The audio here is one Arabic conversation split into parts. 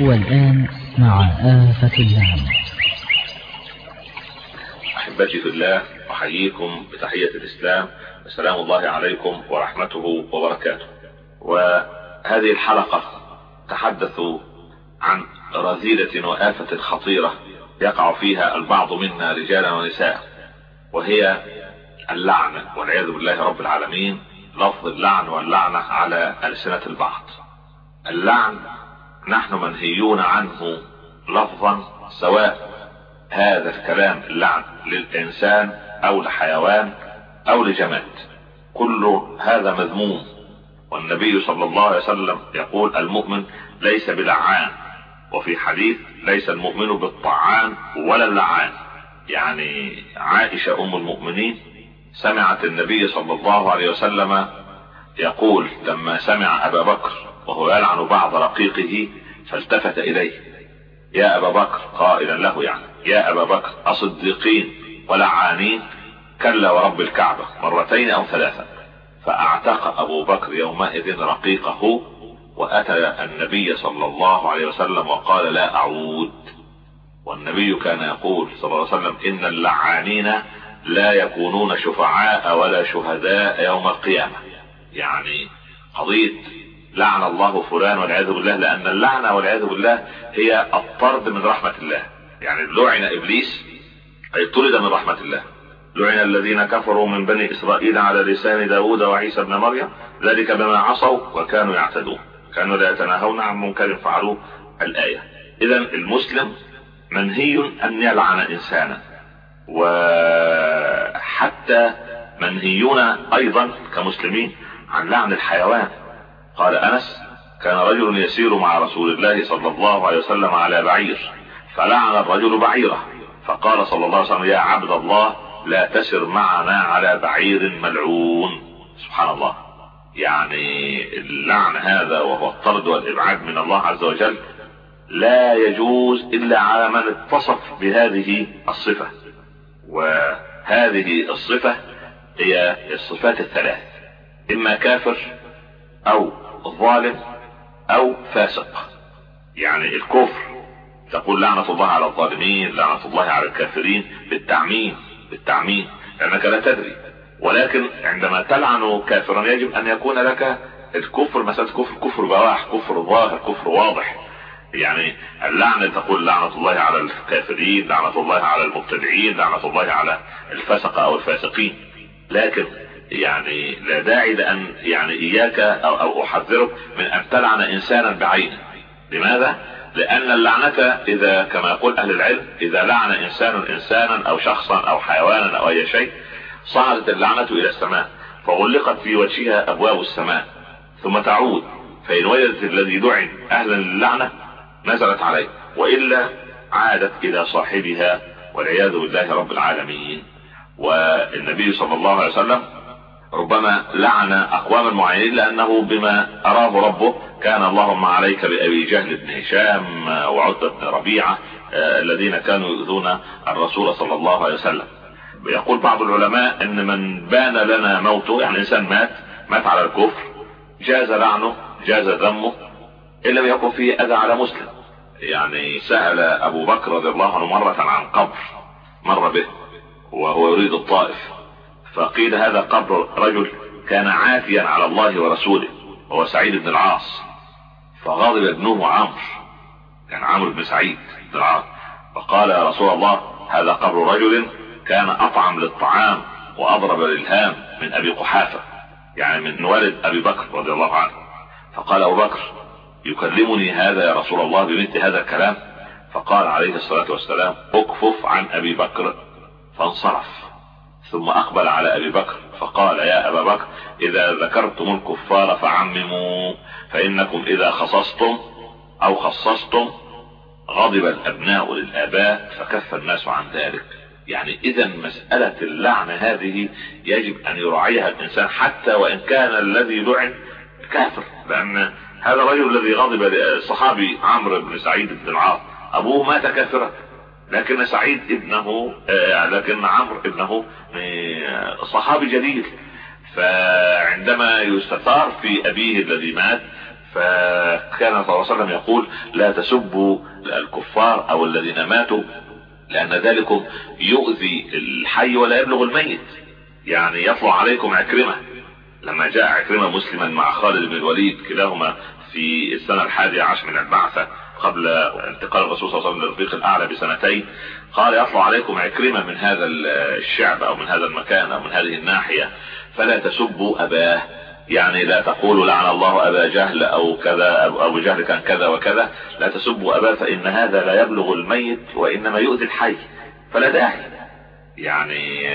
والآن مع آفة اللعن أحبتي في الله أحييكم بتحية الإسلام. السلام الله عليكم ورحمته وبركاته. وهذه الحلقة تحدث عن رذيلة وآفة خطيرة يقع فيها البعض منا رجالا ونساء وهي اللعنة والعياذ بالله رب العالمين لفظ اللعن واللعنة على ألسنة البعض. اللعن نحن منهيون عنه لفظا سواء هذا الكلام اللعن للإنسان أو لحيوان أو لجماد. كل هذا مذموم. والنبي صلى الله عليه وسلم يقول المؤمن ليس بلعان وفي حديث ليس المؤمن بالطعان ولا اللعان. يعني عائشة أم المؤمنين سمعت النبي صلى الله عليه وسلم يقول لما سمع أبا بكر وهو يلعن بعض رقيقه فالتفت إليه. يا أبا بكر قائلا له يعني يا أبا بكر أصدقين ولعانين كلا ورب الكعبة مرتين أو ثلاثة. فأعتق أبو بكر يومئذ رقيقه وأتى النبي صلى الله عليه وسلم وقال لا أعود. والنبي كان يقول صلى الله عليه وسلم إن اللعانين لا يكونون شفعاء ولا شهداء يوم القيامة. يعني قضية لعن الله فلان والعياذ بالله لأن اللعنة والعياذ بالله هي الطرد من رحمة الله. يعني لعن إبليس أي طرد من رحمة الله. لعن الذين كفروا من بني إسرائيل على لسان داود وعيسى بن مريم ذلك بما عصوا وكانوا يعتدون. كانوا لا يتناهون عن منكر فعلوه الآية. اذا المسلم منهي أن يلعن إنسانا. وحتى منهيون أيضا كمسلمين عن لعن الحيوان. قال أنس كان رجل يسير مع رسول الله صلى الله عليه وسلم على بعير فلعن الرجل بعيره فقال صلى الله عليه وسلم يا عبد الله لا تسر معنا على بعير ملعون. سبحان الله. يعني اللعن هذا وهو الطرد والإبعاد من الله عز وجل لا يجوز إلا على من اتصف بهذه الصفة. وهذه الصفة هي الصفات الثلاث إما كافر أو ظالم أو فاسق. يعني الكفر تقول لعنة الله على الظالمين لعنة الله على الكافرين بالتعميم بالتعميم لأنك لا تدري. ولكن عندما تلعن كافرا يجب أن يكون لك الكفر مسألة كفر كفر بواح كفر ظاهر كفر واضح. يعني اللعنة تقول لعنة الله على الكافرين لعنة الله على المبتدعين لعنة الله على الفسق أو الفاسقين. لكن يعني لا داعي لأن يعني إياك أو, أو أحذرك من أن تلعن إنسانا بعينه لماذا؟ لأن اللعنة إذا كما يقول أهل العلم إذا لعن إنسان إنسانا أو شخصا أو حيوانا أو أي شيء صعدت اللعنة إلى السماء فغلقت في وجهها أبواب السماء ثم تعود فإن وجدت الذي لعن أهلا للعنة نزلت عليه وإلا عادت إلى صاحبها والعياذ بالله رب العالمين. والنبي صلى الله عليه وسلم ربما لعن أقواما معينين لأنه بما أراه ربه كان اللهم عليك بأبي جهل بن هشام وعتبة بن ربيعة الذين كانوا يؤذون الرسول صلى الله عليه وسلم. يقول بعض العلماء إن من بان لنا موته يعني إنسان مات مات على الكفر جاز لعنه جاز ذمه إن لم يكن فيه أذى على مسلم. يعني سأل أبو بكر رضي الله عنه مرة عن قبر مر به وهو يريد الطائف. فقيل هذا قبر رجل كان عافيا على الله ورسوله وهو سعيد بن العاص. فغضب ابنه عمرو كان عمرو بن سعيد بن العاص. فقال يا رسول الله هذا قبر رجل كان أطعم للطعام وأضرب للهام من أبي قحافة يعني من والد أبي بكر رضي الله عنه. فقال أبو بكر يكلمني هذا يا رسول الله بمثل هذا الكلام؟ فقال عليه الصلاة والسلام اكفف عن أبي بكر فانصرف. ثم أقبل على أبي بكر فقال يا أبا بكر إذا ذكرتم الكفار فعمموا فإنكم إذا خصصتم أو خصصتم غضب الأبناء للآباء فكف الناس عن ذلك. يعني اذا مسألة اللعن هذه يجب أن يراعيها الإنسان حتى وإن كان الذي لعن كافر لأن هذا الرجل الذي غضب الصحابي عمرو بن سعيد بن العاص أبوه مات كافرا. لكن سعيد ابنه آه لكن عمرو ابنه آه صحابي جليل فعندما يستثار في أبيه الذي مات كان صلى الله عليه وسلم يقول لا تسبوا الكفار أو الذين ماتوا لأن ذلكم يؤذي الحي ولا يبلغ الميت. يعني يطلع عليكم عكرمة. لما جاء عكرمة مسلما مع خالد بن الوليد كلاهما في السنة الحادية عشر من البعثة قبل انتقال الرسول صلى الله عليه وسلم للرفيق الأعلى بسنتين قال يطلع عليكم عكرمة من هذا الشعب أو من هذا المكان أو من هذه الناحية فلا تسبوا أباه. يعني لا تقولوا لعن الله أبا جهل أو كذا أبو جهل كان كذا وكذا. لا تسبوا أباه فإن هذا لا يبلغ الميت وإنما يؤذي الحي فلا داعي. يعني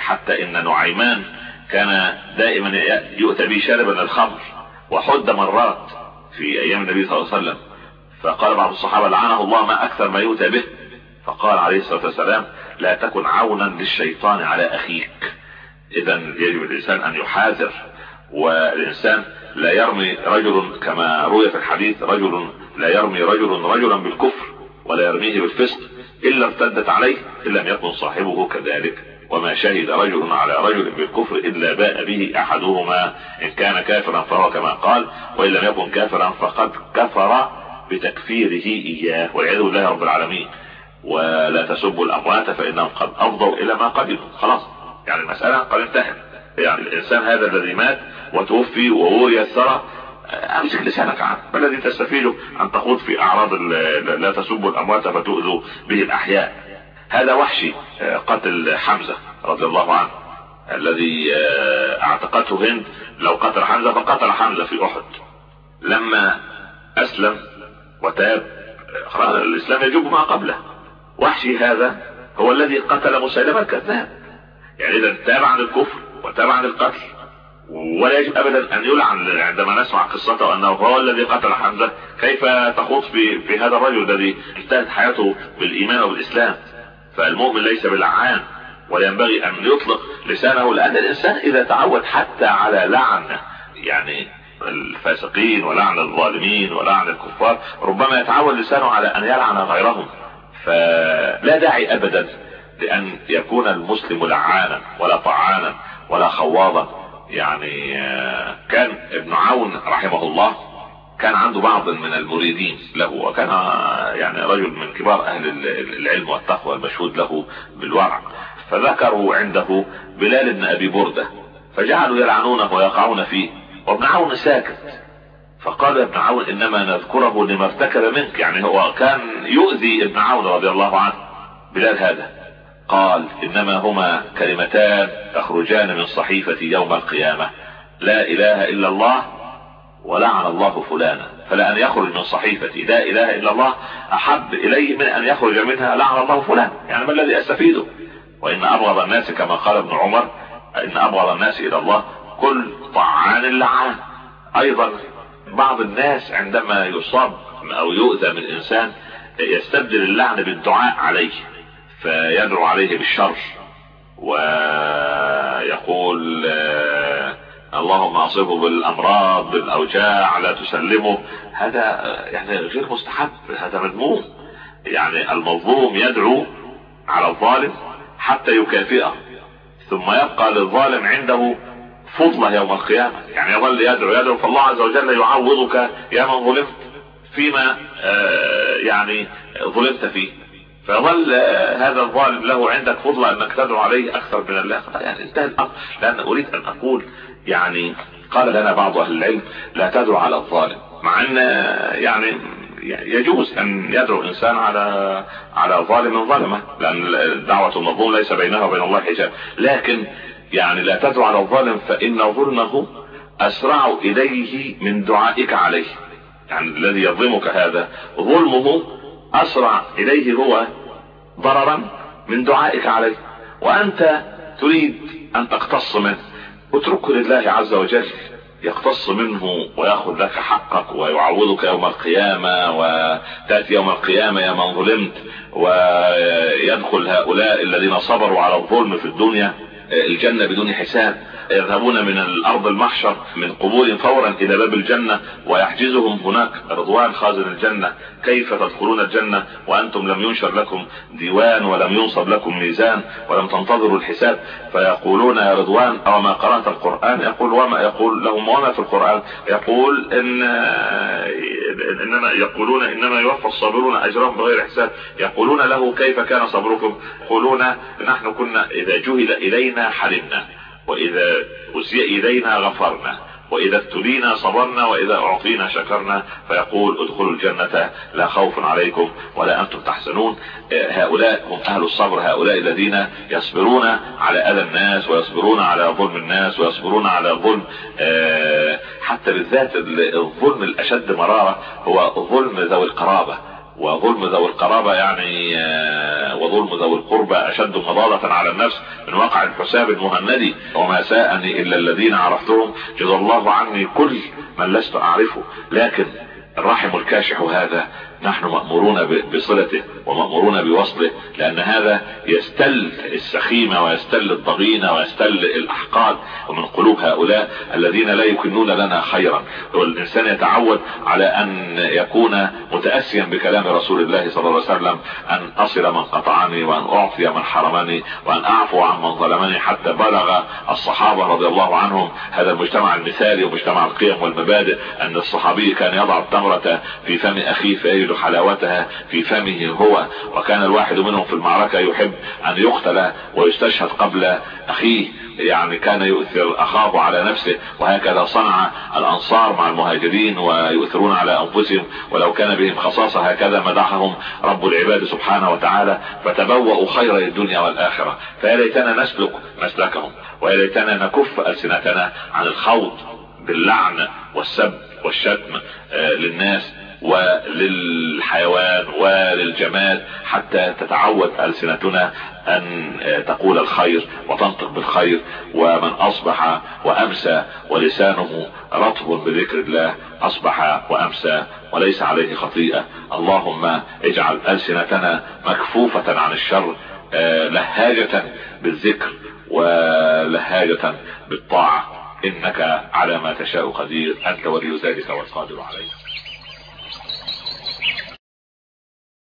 حتى إن نعيمان كان دائما يؤتى به شاربا الخمر وحد مرات في أيام النبي صلى الله عليه وسلم. فقال بعض الصحابة لعنه الله ما أكثر ما يؤتى به. فقال عليه الصلاة والسلام لا تكن عونا للشيطان على أخيك. اذا يجب الإنسان أن يحاذر والإنسان لا يرمي رجل كما روي في الحديث رجل لا يرمي رجل رجلا بالكفر ولا يرميه بالفسق إلا ارتدت عليه إن لم يكن صاحبه كذلك. وما شهد رجل على رجل بالكفر إلا باء به أحدهما إن كان كافرا فهو كما قال وإن لم يكن كافرا فقد كفر بتكفيره إياه والعياذ بالله رب العالمين. ولا تسبوا الأموات فإنهم قد أفضوا إلى ما قدموا. خلاص. يعني المسألة قد انتهت. يعني الإنسان هذا الذي مات وتوفي ووري الثرى أمسك لسانك عنه. ما الذي تستفيده أن تخوض في أعراض لا تسبوا الأموات فتؤذوا به الأحياء؟ هذا وحشي قتل حمزة رضي الله عنه الذي اعتقته هند لو قتل حمزة فقتل حمزة في أحد. لما أسلم وتاب. الإسلام يجب ما قبله. وحشي هذا هو الذي قتل مسيلمة الكذاب يعني إذا تاب عن الكفر وتاب عن القتل ولا يجب ابدا أن يلعن عندما نسمع قصته أنه هو الذي قتل حمزة كيف تخوض في في هذا الرجل الذي انتهت حياته بالإيمان وبالإسلام؟ فالمؤمن ليس بلعان ولا ينبغي أن يطلق لسانه لأن الإنسان إذا تعود حتى على لعن يعني الفاسقين ولعن الظالمين ولعن الكفار ربما يتعود لسانه على أن يلعن غيرهم. فلا داعي ابدا لأن يكون المسلم لعانا ولا طعانا ولا خواضا. يعني كان ابن عون رحمه الله كان عنده بعض من المريدين له وكان يعني رجل من كبار أهل العلم والتقوى المشهود له بالورع. فذكروا عنده بلال بن أبي بردة فجعلوا يلعنونه ويقعون فيه. وابن عون ساكت. فقال ابن عون إنما نذكره لما ارتكب منك. يعني هو كان يؤذي ابن عون رضي الله عنه بلال هذا. قال إنما هما كلمتان تخرجان من صحيفة يوم القيامة. لا إله إلا الله ولعن الله فلانا. فلان يخرج من صحيفتي. لا إله إلا الله أحب إلي من أن يخرج منها لعن الله فلان. يعني ما الذي أستفيده؟ وإن أبغض الناس كما قال ابن عمر إن أبغض الناس إلى الله كل طعان لعان أيضا بعض الناس عندما يصاب أو يؤذى من إنسان يستبدل اللعن بالدعاء عليه فيدعو عليه بالشر ويقول اللهم أصبه بالأمراض بالأوجاع لا تسلمه. هذا يعني غير مستحب هذا مذموم. يعني المظلوم يدعو على الظالم حتى يكافئه ثم يبقى للظالم عنده فضلة يوم القيامة. يعني يظل يدعو يدعو فالله عز وجل يعوضك يا من ظلمت فيما يعني ظلمت فيه. فيظل هذا الظالم له عندك فضلة أنك تدعو عليه أكثر من الله يعني انتهى الأمر. لأن أريد أن أقول يعني قال لنا بعض أهل العلم لا تدعو على الظالم. مع أن يعني يجوز أن يدعو إنسان على على ظالم ظلمة لأن دعوة المظلوم ليس بينها وبين الله حجاب. لكن يعني لا تدعو على الظالم فإن ظلمه أسرع إليه من دعائك عليه. يعني الذي يظلمك هذا ظلمه أسرع إليه هو ضررا من دعائك عليه. وأنت تريد أن تقتص منه. اتركه لله عز وجل يقتص منه ويأخذ لك حقك ويعوضك يوم القيامة وتأتي يوم القيامة يا من ظلمت ويدخل هؤلاء الذين صبروا على الظلم في الدنيا. الجنة بدون حساب يذهبون من الأرض المحشر من قبور فورا إلى باب الجنة ويحجزهم هناك رضوان خازن الجنة. كيف تدخلون الجنة وأنتم لم ينشر لكم ديوان ولم ينصب لكم ميزان ولم تنتظروا الحساب؟ فيقولون يا رضوان أو ما قرأت القرآن؟ يقول وما يقول لهم وما في القرآن؟ يقول إن إنما يقولون إنما يوفى الصابرون أجرهم بغير حساب. يقولون له كيف كان صبركم؟ يقولون نحن كنا إذا جهل إلينا حلمنا وإذا اسيء إلينا غفرنا وإذا ابتلينا صبرنا وإذا أعطينا شكرنا. فيقول ادخلوا الجنة لا خوف عليكم ولا أنتم تحزنون. هؤلاء هم أهل الصبر هؤلاء الذين يصبرون على أذى الناس ويصبرون على ظلم الناس ويصبرون على ظلم آه، حتى بالذات الظلم الأشد مرارة هو ظلم ذوي القرابة. وظلم ذوي القرابة يعني آه، وظلم ذوي القربى أشد مضالة على النفس من واقع الحساب المهندي وما ساءني إلا الذين عرفتهم. جزا الله عني كل من لست أعرفه. لكن الرحم الكاشح هذا نحن مأمورون بصلته ومأمورون بوصله لأن هذا يستل السخيمة ويستل الضغينة ويستل الأحقاد ومن قلوب هؤلاء الذين لا يكنون لنا خيرا. والإنسان يتعود على أن يكون متأسيا بكلام رسول الله صلى الله عليه وسلم أن أصل من قطعني وأن أعطي من حرمني وأن أعفو عن من ظلمني حتى بلغ الصحابة رضي الله عنهم. هذا المجتمع المثالي ومجتمع القيم والمبادئ أن الصحابي كان يضع التمرة في فم أخيه فيجد حلاوتها في فمه هو وكان الواحد منهم في المعركة يحب أن يقتل ويستشهد قبل أخيه يعني كان يؤثر أخاه على نفسه وهكذا صنع الأنصار مع المهاجرين ويؤثرون على أنفسهم ولو كان بهم خصاصة هكذا مدحهم رب العباد سبحانه وتعالى فتبوأوا خير الدنيا والآخرة. فيا ليتنا نسلك مسلكهم ويا ليتنا نكف ألسنتنا عن الخوض باللعن والسب والشتم آه، للناس وللحيوان وللجماد حتى تتعود ألسنتنا أن تقول الخير وتنطق بالخير ومن أصبح وأمسى ولسانه رطب بذكر الله أصبح وأمسى وليس عليه خطيئة. اللهم اجعل ألسنتنا مكفوفة عن الشر آه، لهاجة بالذكر ولهاجة بالطاعة. إنك على ما تشاء قدير. أنت ولي ذلك والقادر عليه.